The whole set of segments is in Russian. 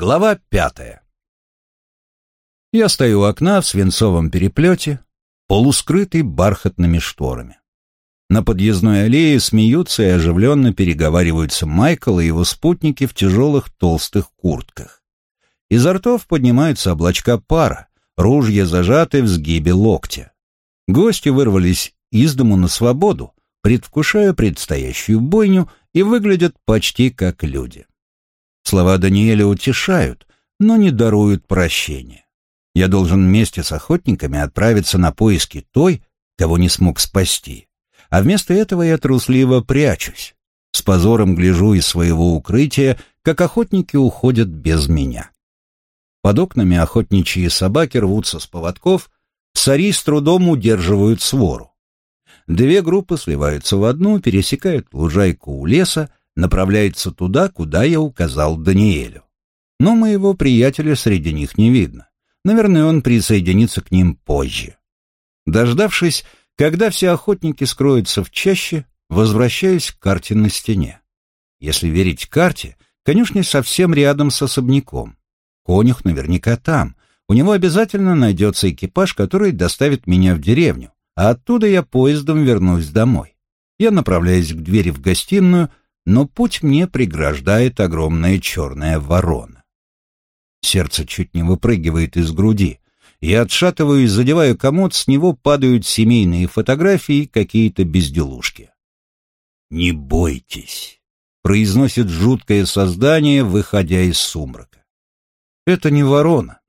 Глава пятая. Я стою у окна в свинцовом переплете, полускрытый бархатными шторами. На подъездной аллее смеются и оживленно переговариваются Майкл и его спутники в тяжелых толстых куртках. Изо ртов поднимаются облачка пара, ружья зажаты в сгибе локтя. Гости вырвались из дому на свободу, предвкушая предстоящую бойню и выглядят почти как люди. Слова Даниэля утешают, но не даруют прощения. Я должен вместе с охотниками отправиться на поиски той, кого не смог спасти. А вместо этого я трусливо прячусь. С позором гляжу из своего укрытия, как охотники уходят без меня. Под окнами охотничьи собаки рвутся с поводков, цари с трудом удерживают свору. Две группы сливаются в одну, пересекают лужайку у леса, направляется туда, куда я указал Даниэлю. Но моего приятеля среди них не видно. Наверное, он присоединится к ним позже. Дождавшись, когда все охотники скроются в чаще, возвращаюсь к карте на стене. Если верить карте, конюшня совсем рядом с особняком. Конюх наверняка там. У него обязательно найдется экипаж, который доставит меня в деревню, а оттуда я поездом вернусь домой. Я направляюсь к двери в гостиную, но путь мне преграждает огромная черная ворона. Сердце чуть не выпрыгивает из груди. Я отшатываюсь, задеваю комод, с него падают семейные фотографии и какие-то безделушки. «Не бойтесь», — произносит жуткое создание, выходя из сумрака. Это не ворона.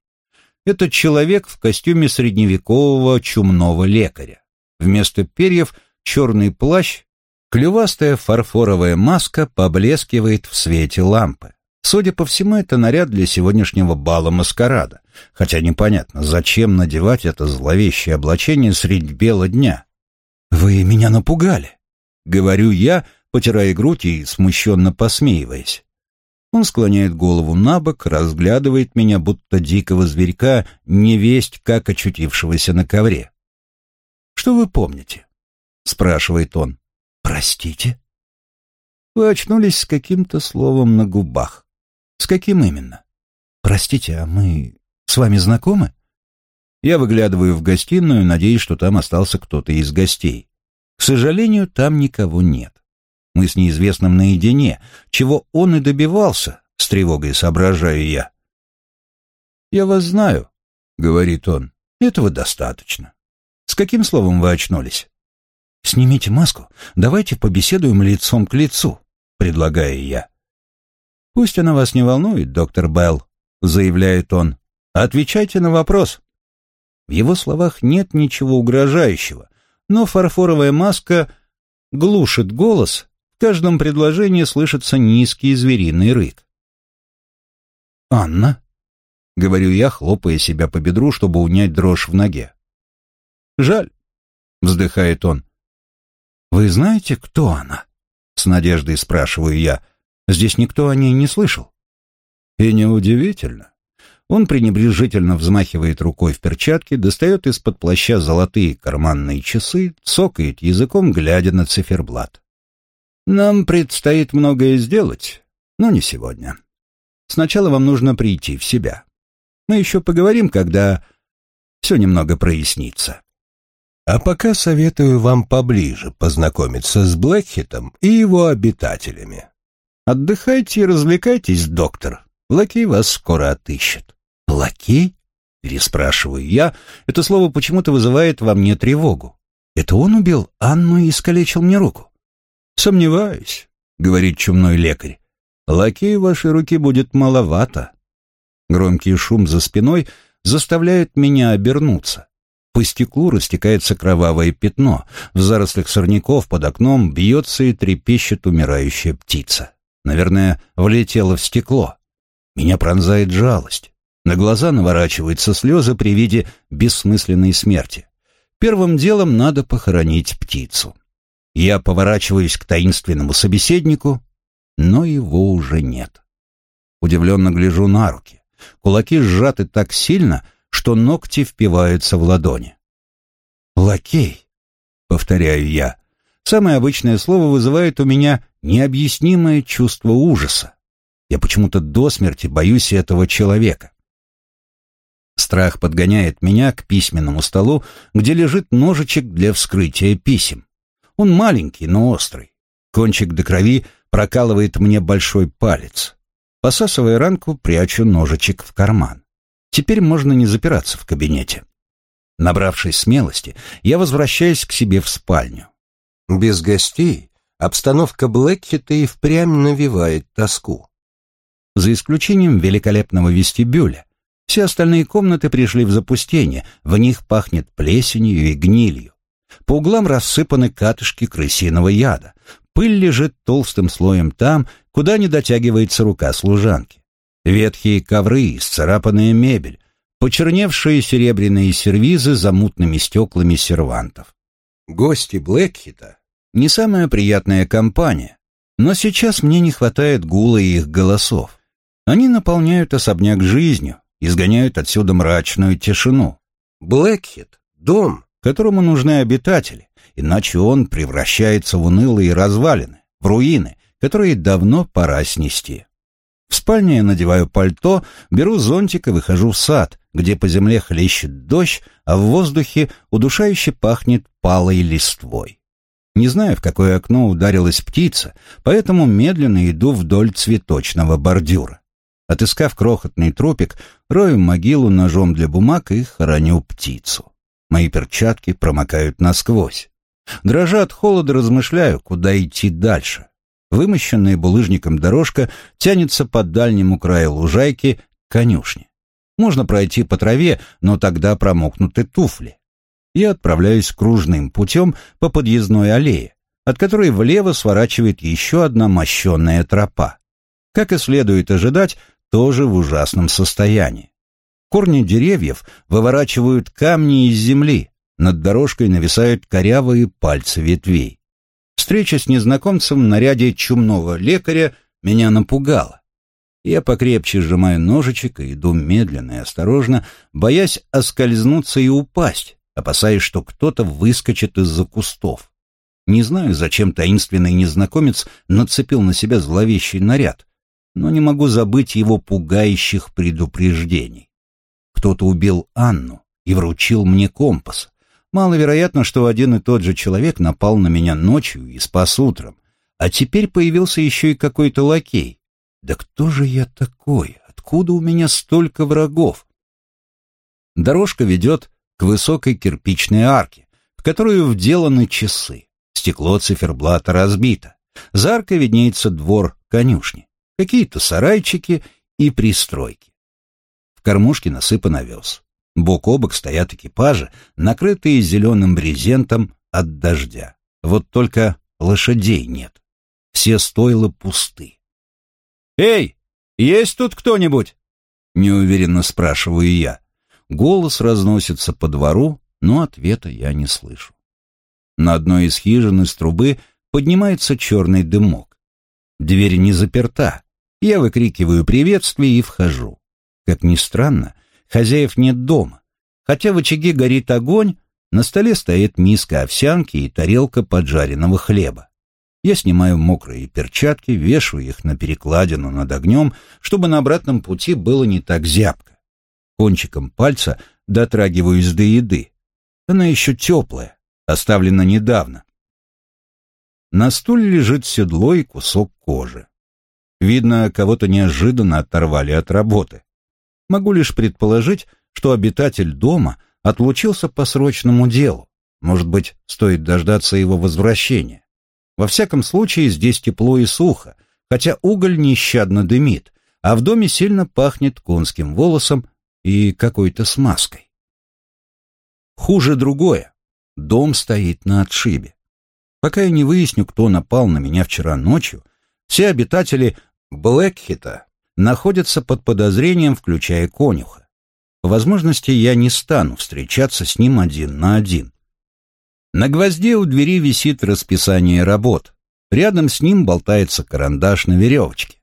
Это человек в костюме средневекового чумного лекаря. Вместо перьев черный плащ Клювастая фарфоровая маска поблескивает в свете лампы. Судя по всему, это наряд для сегодняшнего бала маскарада, хотя непонятно, зачем надевать это зловещее облачение средь бела дня. «Вы меня напугали», — говорю я, потирая грудь и смущенно посмеиваясь. Он склоняет голову на бок, разглядывает меня, будто дикого зверька, невесть, как очутившегося на ковре. «Что вы помните?» — спрашивает он. «Простите?» Вы очнулись с каким-то словом на губах. С каким именно? Простите, а мы с вами знакомы? Я выглядываю в гостиную, надеясь, что там остался кто-то из гостей. К сожалению, там никого нет. Мы с неизвестным наедине, чего он и добивался, с тревогой соображаю я. «Я вас знаю», — говорит он. «Этого достаточно. С каким словом вы очнулись?» «Снимите маску, давайте побеседуем лицом к лицу», — предлагаю я. «Пусть она вас не волнует, доктор Белл», — заявляет он. «Отвечайте на вопрос». В его словах нет ничего угрожающего, но фарфоровая маска глушит голос, в каждом предложении слышится низкий звериный рык. «Анна», — говорю я, хлопая себя по бедру, чтобы унять дрожь в ноге. «Жаль», — вздыхает он, «Вы знаете, кто она?» — с надеждой спрашиваю я. «Здесь никто о ней не слышал». И неудивительно. Он пренебрежительно взмахивает рукой в перчатке, достает из-под плаща золотые карманные часы, цокает языком, глядя на циферблат. «Нам предстоит многое сделать, но не сегодня. Сначала вам нужно прийти в себя. Мы еще поговорим, когда все немного прояснится». А пока советую вам поближе познакомиться с Блэкхитом и его обитателями. Отдыхайте и развлекайтесь, доктор. Лакей вас скоро отыщет. Лакей? Переспрашиваю я. Это слово почему-то вызывает во мне тревогу. Это он убил Анну и искалечил мне руку? Сомневаюсь, говорит чумной лекарь. Лакей вашей руки будет маловато. Громкий шум за спиной заставляет меня обернуться. По стеклу растекается кровавое пятно. В зарослях сорняков под окном бьется и трепещет умирающая птица. Наверное, влетела в стекло. Меня пронзает жалость. На глаза наворачиваются слезы при виде бессмысленной смерти. Первым делом надо похоронить птицу. Я поворачиваюсь к таинственному собеседнику, но его уже нет. Удивленно гляжу на руки. Кулаки сжаты так сильно, что ногти впиваются в ладони. «Лакей», — повторяю я. Самое обычное слово вызывает у меня необъяснимое чувство ужаса. Я почему-то до смерти боюсь этого человека. Страх подгоняет меня к письменному столу, где лежит ножичек для вскрытия писем. Он маленький, но острый. Кончик до крови прокалывает мне большой палец. Посасывая ранку, прячу ножичек в карман. Теперь можно не запираться в кабинете. Набравшись смелости, я возвращаюсь к себе в спальню. Без гостей обстановка Блэкхита и впрямь навевает тоску. За исключением великолепного вестибюля, все остальные комнаты пришли в запустение, в них пахнет плесенью и гнилью. По углам рассыпаны катышки крысиного яда. Пыль лежит толстым слоем там, куда не дотягивается рука служанки. Ветхие ковры, исцарапанная мебель, почерневшие серебряные сервизы за мутными стеклами сервантов. Гости Блэкхита — не самая приятная компания, но сейчас мне не хватает гула их голосов. Они наполняют особняк жизнью, изгоняют отсюда мрачную тишину. Блэкхит — дом, которому нужны обитатели, иначе он превращается в унылые развалины, в руины, которые давно пора снести. В спальне я надеваю пальто, беру зонтик и выхожу в сад, где по земле хлещет дождь, а в воздухе удушающе пахнет палой листвой. Не знаю, в какое окно ударилась птица, поэтому медленно иду вдоль цветочного бордюра. Отыскав крохотный тропик, рою могилу ножом для бумаг и хороню птицу. Мои перчатки промокают насквозь. Дрожа от холода, размышляю, куда идти дальше. Вымощенная булыжником дорожка тянется по дальнему краю лужайки к конюшне. Можно пройти по траве, но тогда промокнуты туфли. Я отправляюсь кружным путем по подъездной аллее, от которой влево сворачивает еще одна мощенная тропа. Как и следует ожидать, тоже в ужасном состоянии. Корни деревьев выворачивают камни из земли, над дорожкой нависают корявые пальцы ветвей. Встреча с незнакомцем в наряде чумного лекаря меня напугала. Я покрепче сжимаю ножичек и иду медленно и осторожно, боясь оскользнуться и упасть, опасаясь, что кто-то выскочит из-за кустов. Не знаю, зачем таинственный незнакомец нацепил на себя зловещий наряд но не могу забыть его пугающих предупреждений. Кто-то убил Анну и вручил мне компас. Маловероятно, что один и тот же человек напал на меня ночью и спас утром. А теперь появился еще и какой-то лакей. Да кто же я такой? Откуда у меня столько врагов? Дорожка ведет к высокой кирпичной арке, в которую вделаны часы. Стекло циферблата разбито. За аркой виднеется двор конюшни какие-то сарайчики и пристройки. В кормушке насыпан овес. Бок о бок стоят экипажи, накрытые зеленым брезентом от дождя. Вот только лошадей нет. Все стойла пусты. «Эй, есть тут кто-нибудь?» Неуверенно спрашиваю я. Голос разносится по двору, но ответа я не слышу. На одной из хижин из трубы поднимается черный дымок. Дверь не заперта, я выкрикиваю приветствие и вхожу. Как ни странно, хозяев нет дома. Хотя в очаге горит огонь, на столе стоит миска овсянки и тарелка поджаренного хлеба. Я снимаю мокрые перчатки, вешаю их на перекладину над огнем, чтобы на обратном пути было не так зябко. Кончиком пальца дотрагиваюсь до еды. Она еще теплая, оставлена недавно. На стуле лежит седло и кусок кожи. Видно, кого-то неожиданно оторвали от работы. Могу лишь предположить, что обитатель дома отлучился по срочному делу. Может быть, стоит дождаться его возвращения. Во всяком случае, здесь тепло и сухо, хотя уголь нещадно дымит, а в доме сильно пахнет конским волосом и какой-то смазкой. Хуже другое. Дом стоит на отшибе. Пока я не выясню, кто напал на меня вчера ночью, все обитатели Блэкхита находится под подозрением, включая конюха. По возможности я не стану встречаться с ним один на один. На гвозде у двери висит расписание работ. Рядом с ним болтается карандаш на веревочке.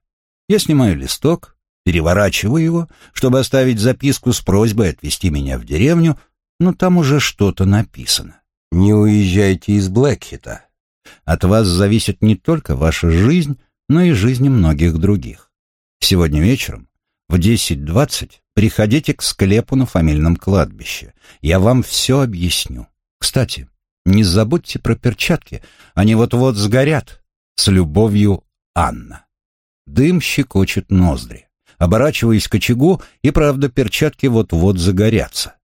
Я снимаю листок, переворачиваю его, чтобы оставить записку с просьбой отвезти меня в деревню, но там уже что-то написано. «Не уезжайте из Блэкхита. От вас зависит не только ваша жизнь, но и жизни многих других. Сегодня вечером в 10.20 приходите к склепу на фамильном кладбище. Я вам все объясню. Кстати, не забудьте про перчатки, они вот-вот сгорят. С любовью, Анна. Дым щекочет ноздри. Оборачиваюсь к очагу, и, правда, перчатки вот-вот загорятся.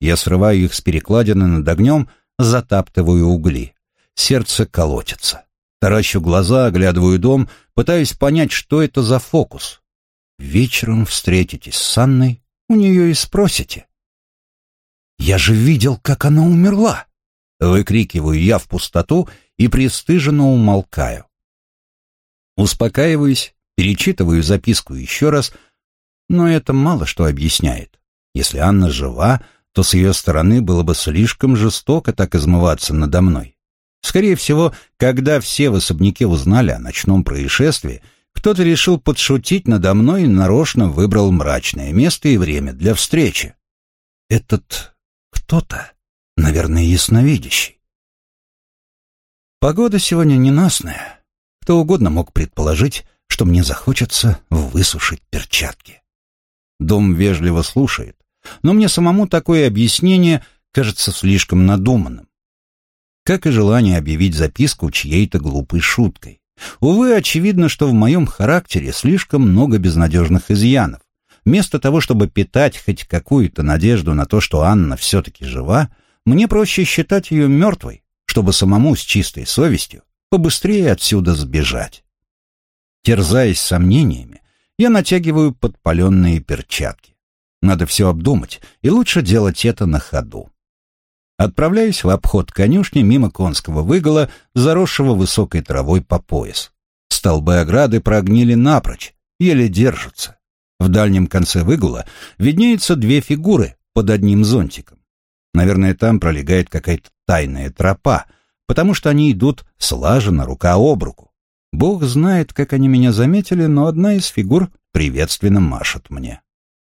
Я срываю их с перекладины над огнем, затаптываю угли. Сердце колотится. Таращу глаза, оглядываю дом, пытаюсь понять, что это за фокус. Вечером встретитесь с Анной, у нее и спросите. «Я же видел, как она умерла!» Выкрикиваю я в пустоту и пристыженно умолкаю. Успокаиваюсь, перечитываю записку еще раз, но это мало что объясняет. Если Анна жива, то с ее стороны было бы слишком жестоко так измываться надо мной. Скорее всего, когда все в особняке узнали о ночном происшествии, кто-то решил подшутить надо мной и нарочно выбрал мрачное место и время для встречи. Этот кто-то, наверное, ясновидящий. Погода сегодня ненастная. Кто угодно мог предположить, что мне захочется высушить перчатки. Дом вежливо слушает, но мне самому такое объяснение кажется слишком надуманным. Как и желание объявить записку чьей-то глупой шуткой. Увы, очевидно, что в моем характере слишком много безнадежных изъянов. Вместо того, чтобы питать хоть какую-то надежду на то, что Анна все-таки жива, мне проще считать ее мертвой, чтобы самому с чистой совестью побыстрее отсюда сбежать. Терзаясь сомнениями, я натягиваю подпаленные перчатки. Надо все обдумать, и лучше делать это на ходу. Отправляюсь в обход конюшни мимо конского выгола, заросшего высокой травой по пояс. Столбы ограды прогнили напрочь, еле держатся. В дальнем конце выгула виднеются две фигуры под одним зонтиком. Наверное, там пролегает какая-то тайная тропа, потому что они идут слаженно, рука об руку. Бог знает, как они меня заметили, но одна из фигур приветственно машет мне.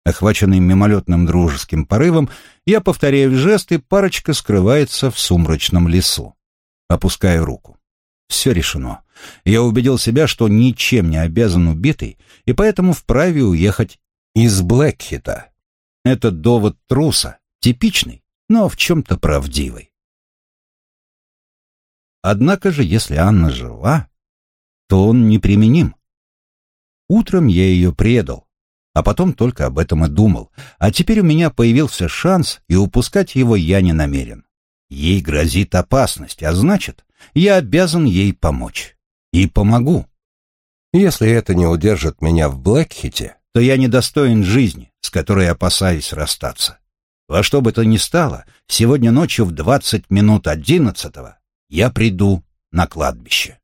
Охваченный мимолетным дружеским порывом, я повторяю жест, и парочка скрывается в сумрачном лесу. Опускаю руку. Все решено. Я убедил себя, что ничем не обязан убитый, и поэтому вправе уехать из Блэкхита. Это довод труса, типичный, но в чем-то правдивый. Однако же, если Анна жива, то он неприменим. Утром я ее предал, а потом только об этом и думал. А теперь у меня появился шанс, и упускать его я не намерен. Ей грозит опасность, а значит, я обязан ей помочь. И помогу. Если это не удержит меня в Блэкхите, то я недостоин жизни, с которой опасаюсь расстаться. Во что бы то ни стало, сегодня ночью в двадцать минут одиннадцатого я приду на кладбище.